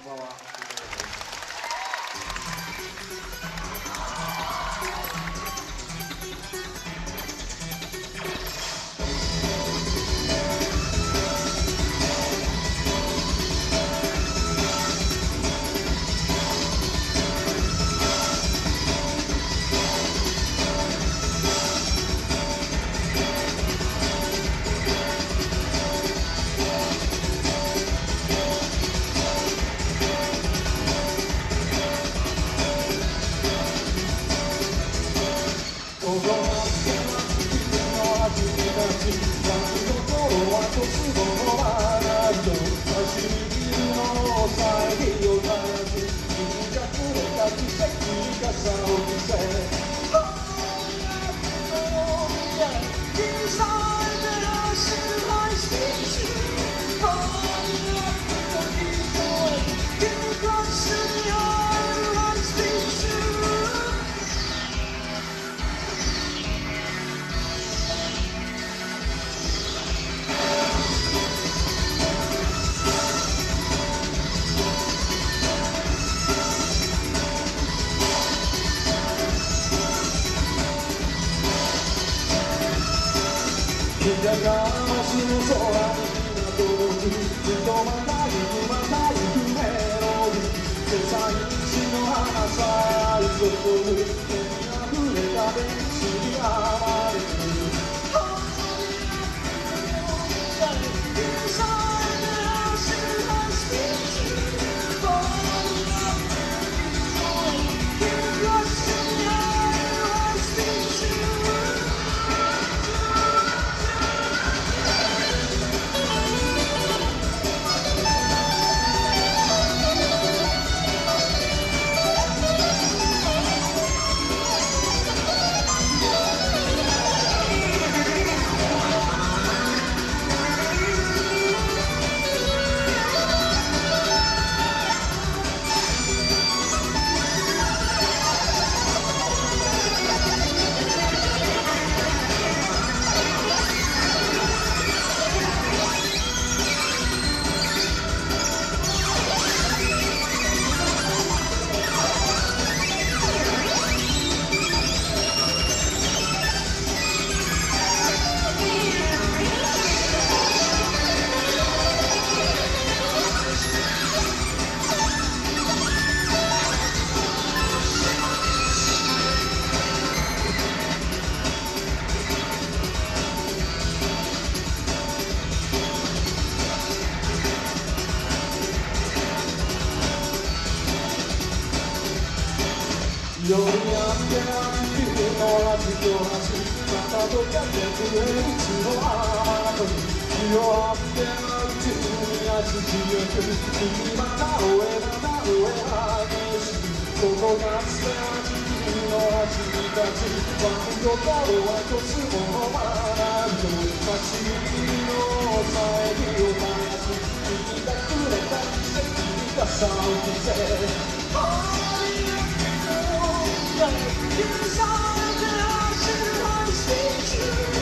こ心は。ここまでは君の味たち何の頃が明日の空に届くずっとまた行くまた行くメロディ世界一の花さえ注ぐ手に溢れた電子に甘い夜にあっては地球の味と味またどかってくれる血の後に夜あっては宇宙に足強く君また追えまた追え激しここがつては地球の味たちワンドコロは一つものまないと街の遮りを絶やす君がくれた奇跡がさを見せ It's all that I should always.